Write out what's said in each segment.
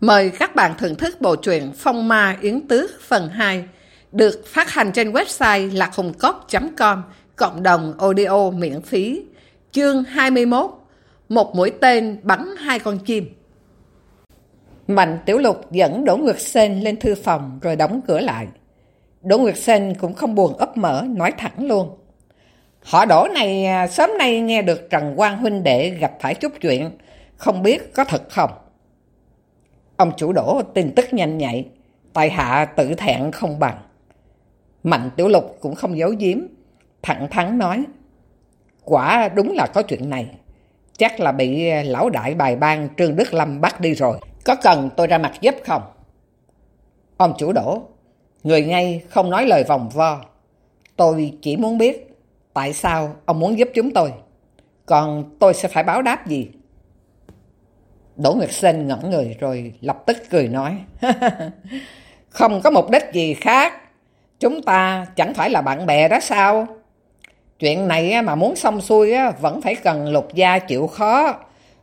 Mời các bạn thưởng thức bộ truyện Phong Ma Yến Tước phần 2 được phát hành trên website lạchungcốc.com cộng đồng audio miễn phí chương 21 Một mũi tên bắn hai con chim Mạnh Tiểu Lục dẫn Đỗ Nguyệt Sên lên thư phòng rồi đóng cửa lại. Đỗ Nguyệt Sên cũng không buồn ấp mở nói thẳng luôn. Họ đổ này à, sớm nay nghe được Trần Quang Huynh Đệ gặp phải chút chuyện, không biết có thật không? Ông chủ đổ tin tức nhanh nhạy, tại hạ tự thẹn không bằng. Mạnh Tiểu Lục cũng không giấu giếm, thẳng thắn nói. Quả đúng là có chuyện này, chắc là bị ờ, lão đại bài ban Trương Đức Lâm bắt đi rồi. Có cần tôi ra mặt giúp không? Ông chủ đổ, người ngay không nói lời vòng vo. Tôi chỉ muốn biết tại sao ông muốn giúp chúng tôi. Còn tôi sẽ phải báo đáp gì? Đỗ Nguyệt Sinh ngẩn người rồi lập tức cười nói. Không có mục đích gì khác. Chúng ta chẳng phải là bạn bè đó sao? Chuyện này mà muốn xong xuôi vẫn phải cần lục gia chịu khó.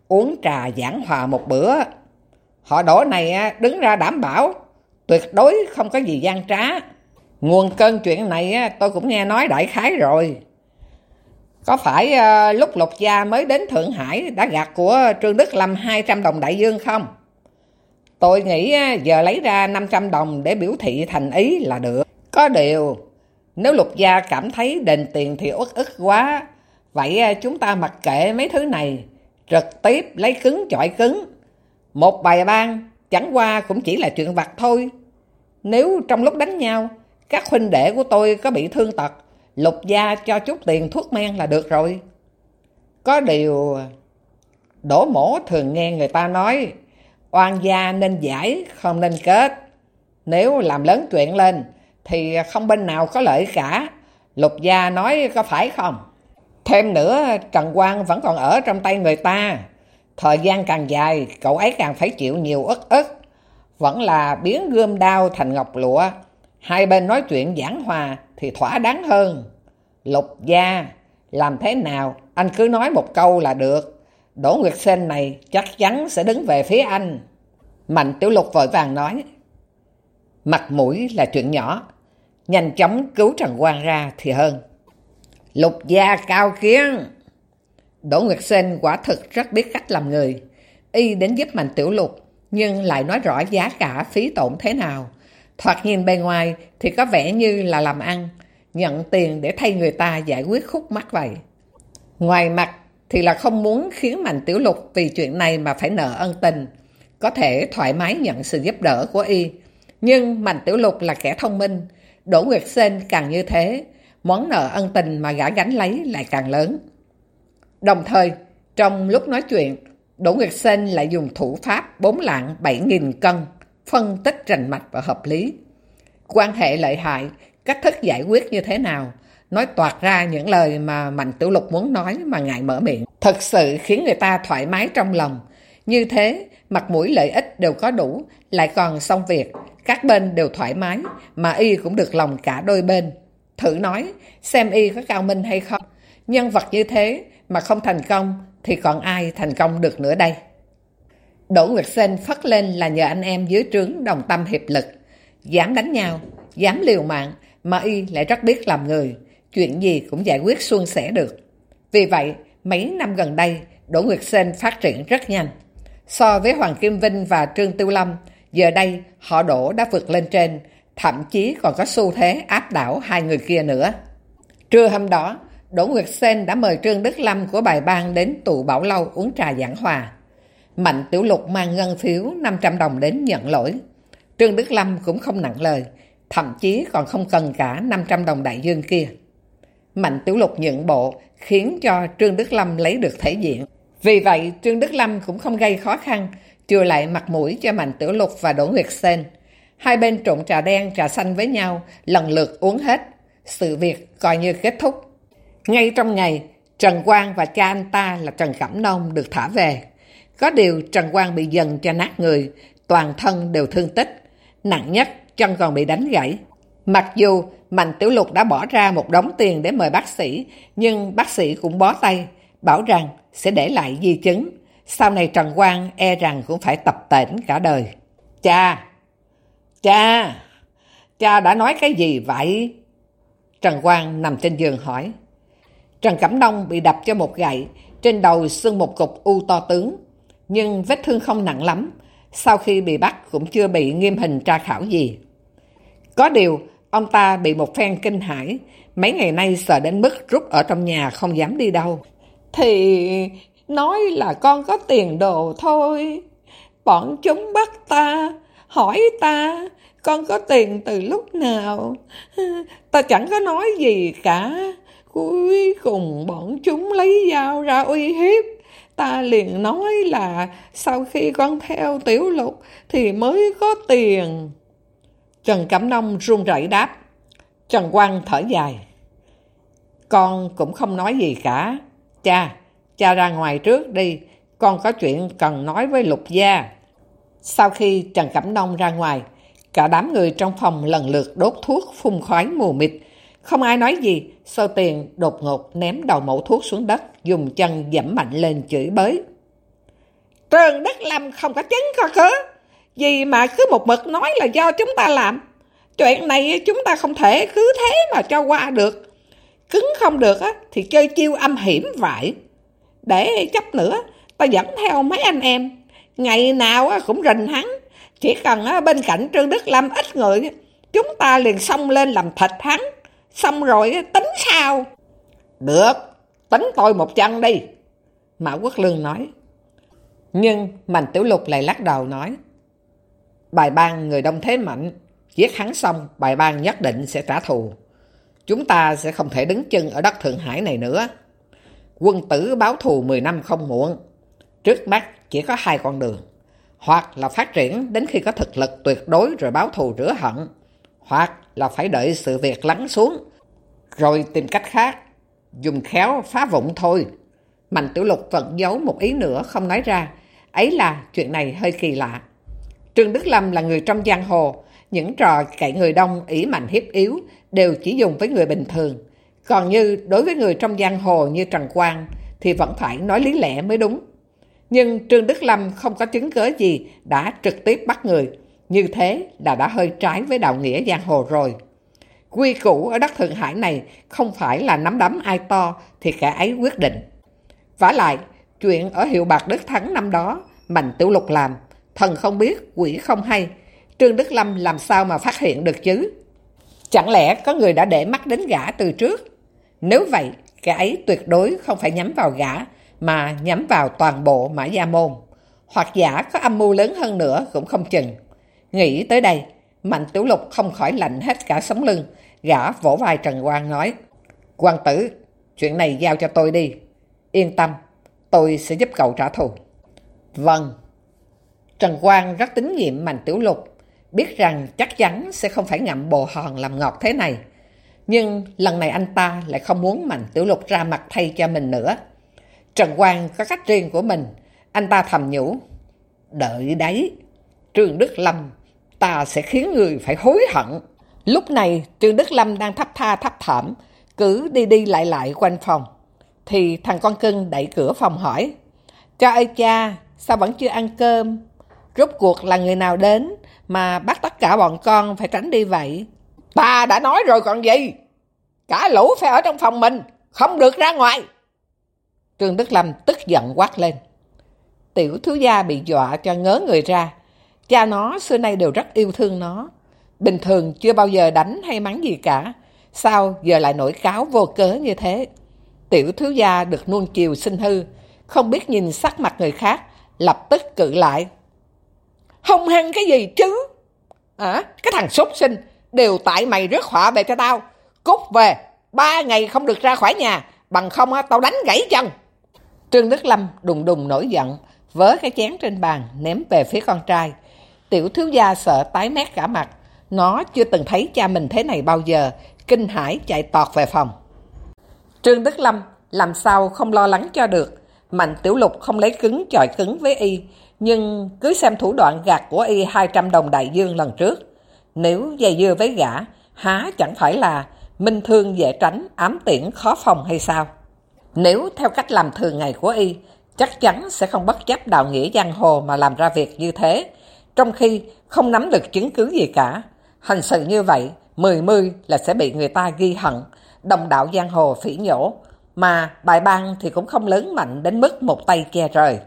Uống trà giảng hòa một bữa. Họ đổ này đứng ra đảm bảo. Tuyệt đối không có gì gian trá. Nguồn cơn chuyện này tôi cũng nghe nói đại khái rồi. Có phải uh, lúc Lục Gia mới đến Thượng Hải đã gạt của Trương Đức Lâm 200 đồng đại dương không? Tôi nghĩ ờ, giờ lấy ra 500 đồng để biểu thị thành ý là được. Có điều, nếu Lục Gia cảm thấy đền tiền thì uất ức quá, vậy ờ, chúng ta mặc kệ mấy thứ này, trực tiếp lấy cứng chọi cứng. Một bài ban chẳng qua cũng chỉ là chuyện vặt thôi. Nếu trong lúc đánh nhau, các huynh đệ của tôi có bị thương tật, Lục gia cho chút tiền thuốc men là được rồi. Có điều... Đổ mổ thường nghe người ta nói oan gia nên giải, không nên kết. Nếu làm lớn chuyện lên thì không bên nào có lợi cả. Lục gia nói có phải không? Thêm nữa, Trần Quang vẫn còn ở trong tay người ta. Thời gian càng dài, cậu ấy càng phải chịu nhiều ức ức. Vẫn là biến gươm đao thành ngọc lụa. Hai bên nói chuyện giảng hòa thì thỏa đáng hơn. Lục gia, làm thế nào, anh cứ nói một câu là được. Đỗ Nguyệt Sinh này chắc chắn sẽ đứng về phía anh. Mạnh Tiểu Lục vội vàng nói. Mặt mũi là chuyện nhỏ, nhanh chóng cứu Trần Quang ra thì hơn. Lục gia cao kiến. Đỗ Nguyệt Sinh quả thực rất biết cách làm người. Y đến giúp Mạnh Tiểu Lục, nhưng lại nói rõ giá cả phí tổn thế nào. Thoạt nhìn bề ngoài thì có vẻ như là làm ăn, nhận tiền để thay người ta giải quyết khúc mắc vậy. Ngoài mặt thì là không muốn khiến Mạnh Tiểu Lục vì chuyện này mà phải nợ ân tình, có thể thoải mái nhận sự giúp đỡ của y. Nhưng Mạnh Tiểu Lục là kẻ thông minh, Đỗ Nguyệt Sên càng như thế, món nợ ân tình mà gã gánh lấy lại càng lớn. Đồng thời, trong lúc nói chuyện, Đỗ Nguyệt Sên lại dùng thủ pháp bốn lạng 7.000 cân, phân tích rành mạch và hợp lý. Quan hệ lợi hại cách thức giải quyết như thế nào, nói toạt ra những lời mà Mạnh Tiểu Lục muốn nói mà ngại mở miệng. Thật sự khiến người ta thoải mái trong lòng. Như thế, mặt mũi lợi ích đều có đủ, lại còn xong việc, các bên đều thoải mái, mà y cũng được lòng cả đôi bên. Thử nói, xem y có cao minh hay không. Nhân vật như thế mà không thành công thì còn ai thành công được nữa đây. Đỗ Nguyệt Sinh phát lên là nhờ anh em dưới trướng đồng tâm hiệp lực. Dám đánh nhau, dám liều mạng mà y lại rất biết làm người, chuyện gì cũng giải quyết suôn sẻ được. Vì vậy, mấy năm gần đây, Đỗ Nguyệt Sên phát triển rất nhanh. So với Hoàng Kim Vinh và Trương Tiêu Lâm, giờ đây họ Đỗ đã vượt lên trên, thậm chí còn có xu thế áp đảo hai người kia nữa. Trưa hôm đó, Đỗ Nguyệt Sên đã mời Trương Đức Lâm của bài bang đến tụ bảo lâu uống trà giảng hòa. Mạnh Tiểu Lục mang ngân phiếu 500 đồng đến nhận lỗi. Trương Đức Lâm cũng không nặng lời, thậm chí còn không cần cả 500 đồng đại dương kia. Mạnh Tiểu Lục nhận bộ khiến cho Trương Đức Lâm lấy được thể diện. Vì vậy, Trương Đức Lâm cũng không gây khó khăn, chừa lại mặt mũi cho Mạnh Tiểu Lục và Đỗ Nguyệt Sên. Hai bên trộn trà đen, trà xanh với nhau, lần lượt uống hết. Sự việc coi như kết thúc. Ngay trong ngày, Trần Quang và cha anh ta là Trần Cẩm Nông được thả về. Có điều Trần Quang bị dần cho nát người, toàn thân đều thương tích. Nặng nhất chân còn bị đánh gãy. Mặc dù Mạnh Tiểu Lục đã bỏ ra một đống tiền để mời bác sĩ, nhưng bác sĩ cũng bó tay, bảo rằng sẽ để lại di chứng. Sau này Trần Quang e rằng cũng phải tập tỉnh cả đời. Cha! Cha! Cha đã nói cái gì vậy? Trần Quang nằm trên giường hỏi. Trần Cẩm Đông bị đập cho một gậy, trên đầu xưng một cục u to tướng. Nhưng vết thương không nặng lắm, sau khi bị bắt cũng chưa bị nghiêm hình tra khảo gì. Có điều, ông ta bị một phen kinh hãi, mấy ngày nay sợ đến mức rút ở trong nhà không dám đi đâu. Thì nói là con có tiền đồ thôi. Bọn chúng bắt ta, hỏi ta, con có tiền từ lúc nào? Ta chẳng có nói gì cả. Cuối cùng bọn chúng lấy dao ra uy hiếp. Ta liền nói là sau khi con theo tiểu lục thì mới có tiền. Trần Cẩm Nông run rẩy đáp. Trần Quang thở dài. Con cũng không nói gì cả. Cha, cha ra ngoài trước đi. Con có chuyện cần nói với Lục Gia. Sau khi Trần Cẩm Nông ra ngoài, cả đám người trong phòng lần lượt đốt thuốc phun khói mù mịt. Không ai nói gì, sơ tiền đột ngột ném đầu mẫu thuốc xuống đất, dùng chân dẫm mạnh lên chửi bới. Trần Đức Lâm không có chứng có cớ, gì mà cứ một mực nói là do chúng ta làm. Chuyện này chúng ta không thể cứ thế mà cho qua được. Cứng không được á, thì chơi chiêu âm hiểm vậy. Để chấp nữa, ta dẫn theo mấy anh em. Ngày nào cũng rình hắn. Chỉ cần bên cạnh Trương Đức Lâm ít người, chúng ta liền xông lên làm thịt hắn. Xong rồi tính sao? Được, tính tôi một chân đi. Mã Quốc Lương nói. Nhưng Mạnh Tiểu Lục lại lắc đầu nói. Bài ban người đông thế mạnh, giết hắn xong, bài ban nhất định sẽ trả thù. Chúng ta sẽ không thể đứng chân ở đất Thượng Hải này nữa. Quân tử báo thù 10 năm không muộn. Trước mắt chỉ có hai con đường. Hoặc là phát triển đến khi có thực lực tuyệt đối rồi báo thù rửa hận. Hoặc là phải đợi sự việc lắng xuống. Rồi tìm cách khác. Dùng khéo phá vụng thôi. Mạnh Tiểu Lục vẫn giấu một ý nữa không nói ra. Ấy là chuyện này hơi kỳ lạ. Trương Đức Lâm là người trong giang hồ. Những trò cậy người đông, ý mạnh hiếp yếu đều chỉ dùng với người bình thường. Còn như đối với người trong giang hồ như Trần Quang thì vẫn phải nói lý lẽ mới đúng. Nhưng Trương Đức Lâm không có chứng cớ gì đã trực tiếp bắt người. Như thế là đã hơi trái với đạo nghĩa giang hồ rồi. Quy củ ở đất Thượng Hải này không phải là nắm đấm ai to thì kẻ ấy quyết định. vả lại, chuyện ở hiệu bạc Đức Thắng năm đó, Mạnh Tiểu Lục làm, thần không biết, quỷ không hay. Trương Đức Lâm làm sao mà phát hiện được chứ? Chẳng lẽ có người đã để mắt đến gã từ trước? Nếu vậy, kẻ ấy tuyệt đối không phải nhắm vào gã, mà nhắm vào toàn bộ Mã Gia Môn. Hoặc giả có âm mưu lớn hơn nữa cũng không chừng. Nghĩ tới đây, Mạnh Tiểu Lục không khỏi lạnh hết cả sống lưng. Gã vỗ vai Trần Quang nói, Quang tử, chuyện này giao cho tôi đi. Yên tâm, tôi sẽ giúp cậu trả thù. Vâng. Trần Quang rất tín nhiệm Mạnh Tiểu Lục, biết rằng chắc chắn sẽ không phải ngậm bồ hòn làm ngọt thế này. Nhưng lần này anh ta lại không muốn Mạnh Tiểu Lục ra mặt thay cho mình nữa. Trần Quang có cách riêng của mình, anh ta thầm nhủ. Đợi đấy, Trương Đức Lâm, ta sẽ khiến người phải hối hận. Lúc này, Trương Đức Lâm đang thấp tha thấp thảm, cứ đi đi lại lại quanh phòng. Thì thằng con cưng đẩy cửa phòng hỏi. Cha ơi cha, sao vẫn chưa ăn cơm? Rốt cuộc là người nào đến mà bắt tất cả bọn con phải tránh đi vậy? Bà đã nói rồi còn gì? Cả lũ phải ở trong phòng mình, không được ra ngoài. Trương Đức Lâm tức giận quát lên. Tiểu thiếu gia bị dọa cho ngớ người ra. Cha nó xưa nay đều rất yêu thương nó. Bình thường chưa bao giờ đánh hay mắng gì cả. Sao giờ lại nổi cáo vô cớ như thế? Tiểu thiếu gia được nuông chiều sinh hư. Không biết nhìn sắc mặt người khác. Lập tức cự lại. Không hăng cái gì chứ? À, cái thằng sốt sinh. Đều tại mày rước họa về cho tao. Cút về. Ba ngày không được ra khỏi nhà. Bằng không tao đánh gãy chân. Trương Đức Lâm đùng đùng nổi giận. Vớ cái chén trên bàn ném về phía con trai. Tiểu thiếu gia sợ tái mét cả mặt. Nó chưa từng thấy cha mình thế này bao giờ. Kinh hãi chạy tọt về phòng. Trương Đức Lâm làm sao không lo lắng cho được. Mạnh Tiểu Lục không lấy cứng chọi cứng với y. Nhưng cứ xem thủ đoạn gạt của y 200 đồng đại dương lần trước. Nếu dây dưa với gã, há chẳng phải là minh thương dễ tránh, ám tiễn khó phòng hay sao? Nếu theo cách làm thường ngày của y, chắc chắn sẽ không bất chấp đạo nghĩa giang hồ mà làm ra việc như thế. trong khi không nắm được chứng cứ gì cả. Hành sự như vậy, mười mươi là sẽ bị người ta ghi hận, đồng đạo giang hồ phỉ nhổ, mà bài ban thì cũng không lớn mạnh đến mức một tay che trời.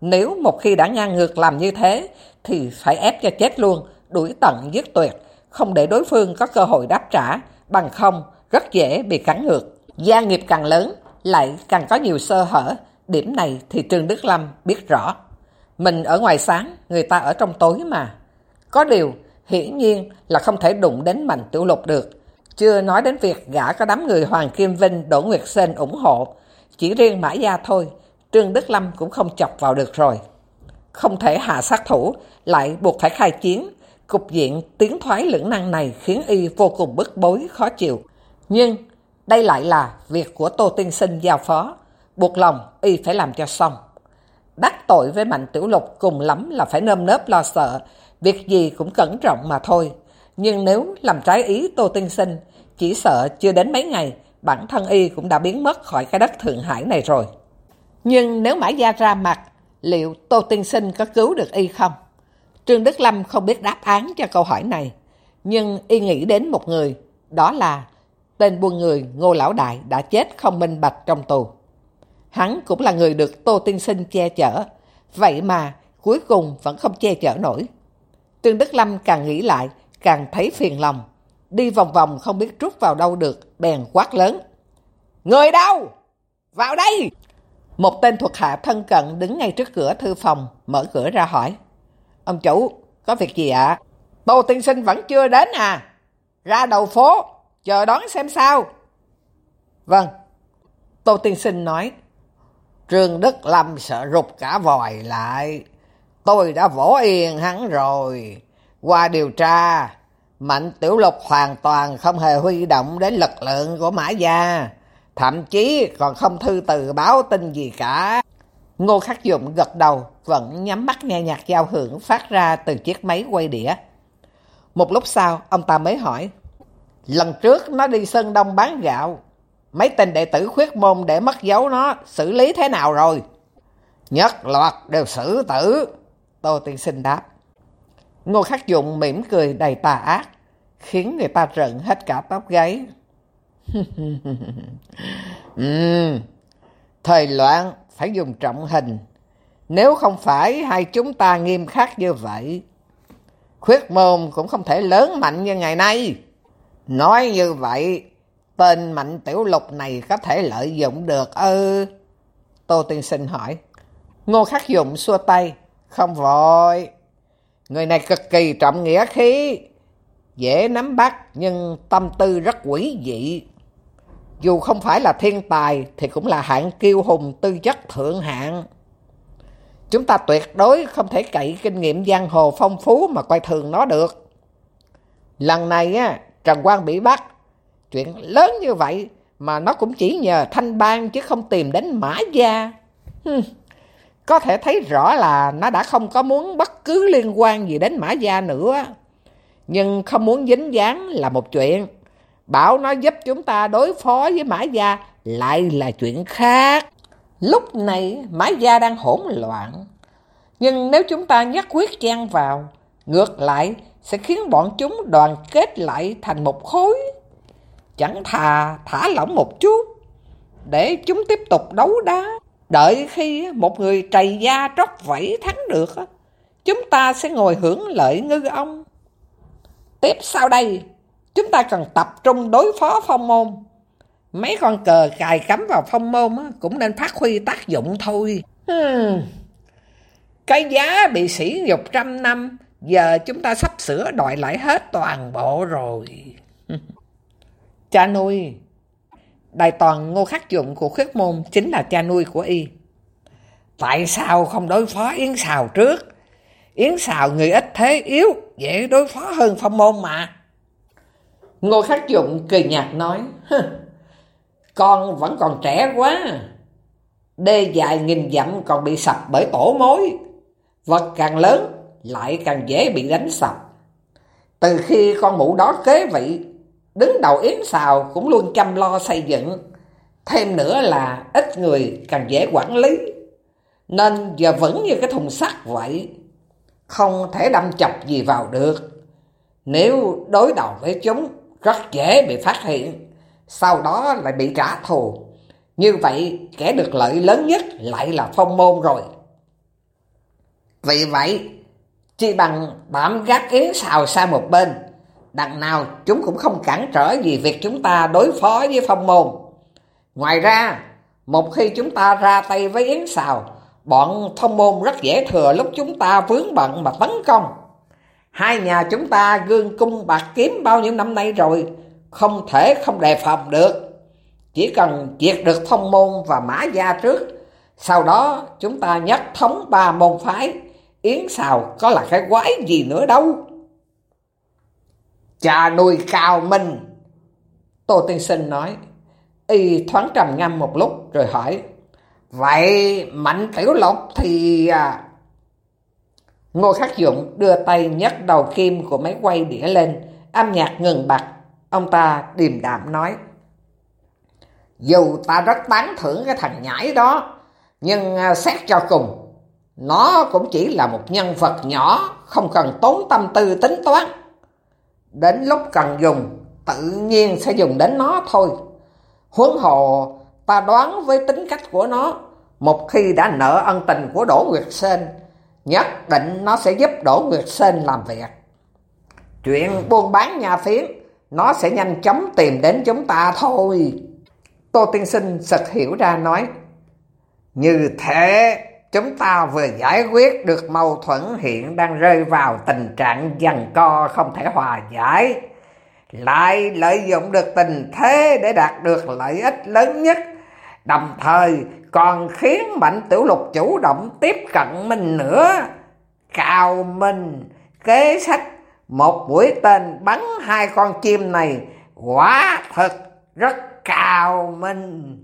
Nếu một khi đã ngang ngược làm như thế, thì phải ép cho chết luôn, đuổi tận giết tuyệt, không để đối phương có cơ hội đáp trả, bằng không rất dễ bị cắn ngược. Gia nghiệp càng lớn, lại càng có nhiều sơ hở, điểm này thì Trương Đức Lâm biết rõ. Mình ở ngoài sáng, người ta ở trong tối mà. Có điều, hiển nhiên là không thể đụng đến Mạnh Tiểu Lục được. Chưa nói đến việc gã có đám người Hoàng Kim Vinh, Đỗ Nguyệt Sên ủng hộ. Chỉ riêng Mã Gia thôi, Trương Đức Lâm cũng không chọc vào được rồi. Không thể hạ sát thủ, lại buộc phải khai chiến. Cục diện tiến thoái lưỡng năng này khiến y vô cùng bức bối, khó chịu. Nhưng đây lại là việc của Tô Tiên Sinh giao phó. Buộc lòng y phải làm cho xong. Đắc tội với Mạnh Tiểu Lục cùng lắm là phải nơm nớp lo sợ. Việc gì cũng cẩn trọng mà thôi. Nhưng nếu làm trái ý Tô Tiên Sinh, chỉ sợ chưa đến mấy ngày, bản thân y cũng đã biến mất khỏi cái đất Thượng Hải này rồi. Nhưng nếu Mã Gia ra mặt, liệu Tô Tiên Sinh có cứu được y không? Trương Đức Lâm không biết đáp án cho câu hỏi này, nhưng y nghĩ đến một người, đó là tên buôn người Ngô Lão Đại đã chết không minh bạch trong tù. Hắn cũng là người được Tô Tiên Sinh che chở, vậy mà cuối cùng vẫn không che chở nổi. Trương Đức Lâm càng nghĩ lại, càng thấy phiền lòng. Đi vòng vòng không biết rút vào đâu được, bèn quát lớn. Người đâu? Vào đây! Một tên thuộc hạ thân cận đứng ngay trước cửa thư phòng, mở cửa ra hỏi. Ông chủ, có việc gì ạ? Tô tiên sinh vẫn chưa đến à? Ra đầu phố, chờ đón xem sao. Vâng. Tô tiên sinh nói. Trương Đức Lâm sợ rụt cả vòi lại. Tôi đã vỗ yên hắn rồi. Qua điều tra, Mạnh Tiểu Lục hoàn toàn không hề huy động đến lực lượng của Mã Gia. Thậm chí còn không thư từ báo tin gì cả. Ngô Khắc Dụng gật đầu, vẫn nhắm mắt nghe nhạc giao hưởng phát ra từ chiếc máy quay đĩa. Một lúc sau, ông ta mới hỏi. Lần trước nó đi Sơn Đông bán gạo. Mấy tên đệ tử khuyết môn để mất dấu nó, xử lý thế nào rồi? Nhất loạt đều xử tử. Tô Tiên Sinh đáp. Ngô Khắc Dụng mỉm cười đầy tà ác, khiến người ta rợn hết cả tóc gáy. ừ, thời loạn phải dùng trọng hình. Nếu không phải hai chúng ta nghiêm khắc như vậy, khuyết môn cũng không thể lớn mạnh như ngày nay. Nói như vậy, tên mạnh tiểu lục này có thể lợi dụng được ư? Tô Tiên Sinh hỏi. Ngô Khắc Dụng xua tay. Không vội. Người này cực kỳ trọng nghĩa khí. Dễ nắm bắt nhưng tâm tư rất quỷ dị. Dù không phải là thiên tài thì cũng là hạng kiêu hùng tư chất thượng hạng. Chúng ta tuyệt đối không thể cậy kinh nghiệm giang hồ phong phú mà coi thường nó được. Lần này á, Trần Quang bị bắt. Chuyện lớn như vậy mà nó cũng chỉ nhờ thanh bang chứ không tìm đến mã gia. Hừm. Có thể thấy rõ là nó đã không có muốn bất cứ liên quan gì đến Mã Gia nữa. Nhưng không muốn dính dáng là một chuyện. Bảo nó giúp chúng ta đối phó với Mã Gia lại là chuyện khác. Lúc này Mã Gia đang hỗn loạn. Nhưng nếu chúng ta nhất quyết chen vào, ngược lại sẽ khiến bọn chúng đoàn kết lại thành một khối. Chẳng thà thả lỏng một chút, để chúng tiếp tục đấu đá. Đợi khi một người trầy da tróc vẫy thắng được, chúng ta sẽ ngồi hưởng lợi ngư ông. Tiếp sau đây, chúng ta cần tập trung đối phó phong môn. Mấy con cờ cài cắm vào phong môn cũng nên phát huy tác dụng thôi. Hmm. Cái giá bị sỉ nhục trăm năm, giờ chúng ta sắp sửa đòi lại hết toàn bộ rồi. Cha nuôi, Đại toàn ngô khắc dụng của khuyết môn chính là cha nuôi của y. Tại sao không đối phó Yến Sào trước? Yến Sào người ít thế yếu, dễ đối phó hơn phong môn mà. Ngô khắc dụng cười nhạt nói, con vẫn còn trẻ quá. Đê dài nghìn dặm còn bị sập bởi tổ mối. Vật càng lớn lại càng dễ bị đánh sập. Từ khi con mụ đó kế vị, đứng đầu yến xào cũng luôn chăm lo xây dựng. Thêm nữa là ít người càng dễ quản lý. Nên giờ vẫn như cái thùng sắt vậy. không thể đâm chọc gì vào được. Nếu đối đầu với chúng, rất dễ bị phát hiện, sau đó lại bị trả thù. Như vậy, kẻ được lợi lớn nhất lại là phong môn rồi. Vì vậy, chỉ bằng tạm gác yến xào sang một bên, đằng nào chúng cũng không cản trở gì việc chúng ta đối phó với phong môn. Ngoài ra, một khi chúng ta ra tay với yến xào, bọn thông môn rất dễ thừa lúc chúng ta vướng bận mà tấn công. Hai nhà chúng ta gương cung bạc kiếm bao nhiêu năm nay rồi, không thể không đề phòng được. Chỉ cần diệt được thông môn và mã gia trước, sau đó chúng ta nhất thống ba môn phái, yến xào có là cái quái gì nữa đâu. Cha nuôi cao minh. Tô Tiên Sinh nói, y thoáng trầm ngâm một lúc rồi hỏi, Vậy Mạnh Tiểu Lộc thì... À, Ngô Khắc Dụng đưa tay nhấc đầu kim của máy quay đĩa lên, âm nhạc ngừng bặt. Ông ta điềm đạm nói, Dù ta rất tán thưởng cái thằng nhãi đó, nhưng à, xét cho cùng, nó cũng chỉ là một nhân vật nhỏ, không cần tốn tâm tư tính toán. Đến lúc cần dùng, tự nhiên sẽ dùng đến nó thôi. Huống hồ ta đoán với tính cách của nó, một khi đã nợ ân tình của Đỗ Nguyệt Sên, nhất định nó sẽ giúp Đỗ Nguyệt Sên làm việc. Chuyện buôn bán nhà phiến, nó sẽ nhanh chóng tìm đến chúng ta thôi. Tô Tiên Sinh sực hiểu ra nói, như thế chúng ta vừa giải quyết được mâu thuẫn hiện đang rơi vào tình trạng dằn co không thể hòa giải lại lợi dụng được tình thế để đạt được lợi ích lớn nhất, đồng thời còn khiến Mạnh Tiểu Lục chủ động tiếp cận mình nữa. Cao Minh, kế sách, một mũi tên bắn hai con chim này quả thật rất cao minh.